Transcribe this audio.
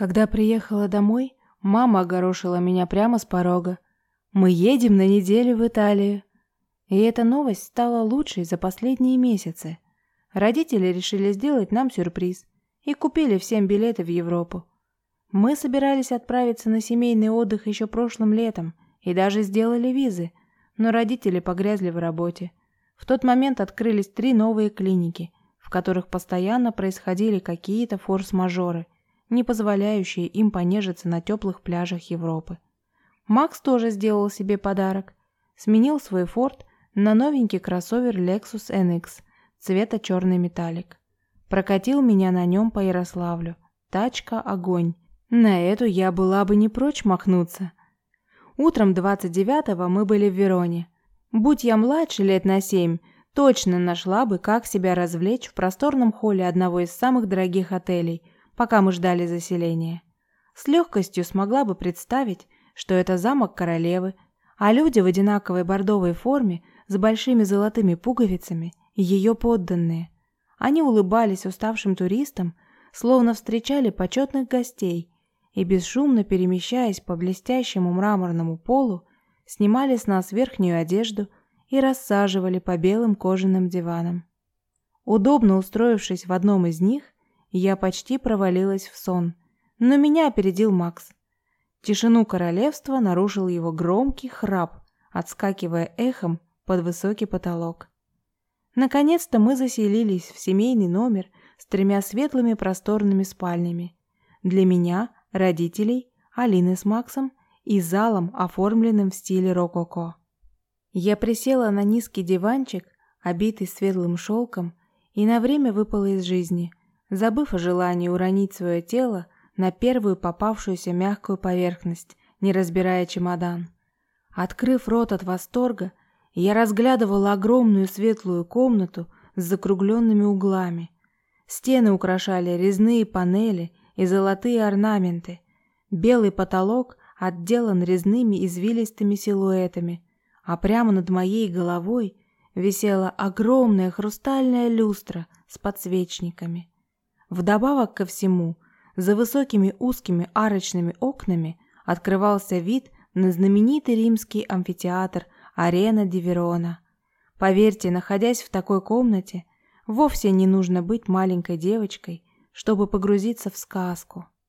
Когда приехала домой, мама огорошила меня прямо с порога. Мы едем на неделю в Италию. И эта новость стала лучшей за последние месяцы. Родители решили сделать нам сюрприз и купили всем билеты в Европу. Мы собирались отправиться на семейный отдых еще прошлым летом и даже сделали визы, но родители погрязли в работе. В тот момент открылись три новые клиники, в которых постоянно происходили какие-то форс-мажоры, не позволяющие им понежиться на теплых пляжах Европы. Макс тоже сделал себе подарок. Сменил свой Форд на новенький кроссовер Lexus NX цвета черный металлик. Прокатил меня на нем по Ярославлю. Тачка – огонь. На эту я была бы не прочь махнуться. Утром 29-го мы были в Вероне. Будь я младше лет на семь, точно нашла бы, как себя развлечь в просторном холле одного из самых дорогих отелей, пока мы ждали заселения. С легкостью смогла бы представить, что это замок королевы, а люди в одинаковой бордовой форме с большими золотыми пуговицами – ее подданные. Они улыбались уставшим туристам, словно встречали почетных гостей, и, бесшумно перемещаясь по блестящему мраморному полу, снимали с нас верхнюю одежду и рассаживали по белым кожаным диванам. Удобно устроившись в одном из них, я почти провалилась в сон, но меня опередил Макс – Тишину королевства нарушил его громкий храп, отскакивая эхом под высокий потолок. Наконец-то мы заселились в семейный номер с тремя светлыми просторными спальнями. Для меня, родителей, Алины с Максом и залом, оформленным в стиле рококо. Я присела на низкий диванчик, обитый светлым шелком, и на время выпала из жизни, забыв о желании уронить свое тело на первую попавшуюся мягкую поверхность, не разбирая чемодан. Открыв рот от восторга, я разглядывала огромную светлую комнату с закругленными углами. Стены украшали резные панели и золотые орнаменты. Белый потолок отделан резными извилистыми силуэтами, а прямо над моей головой висела огромная хрустальная люстра с подсвечниками. Вдобавок ко всему – за высокими узкими арочными окнами открывался вид на знаменитый римский амфитеатр Арена ди Верона. Поверьте, находясь в такой комнате, вовсе не нужно быть маленькой девочкой, чтобы погрузиться в сказку.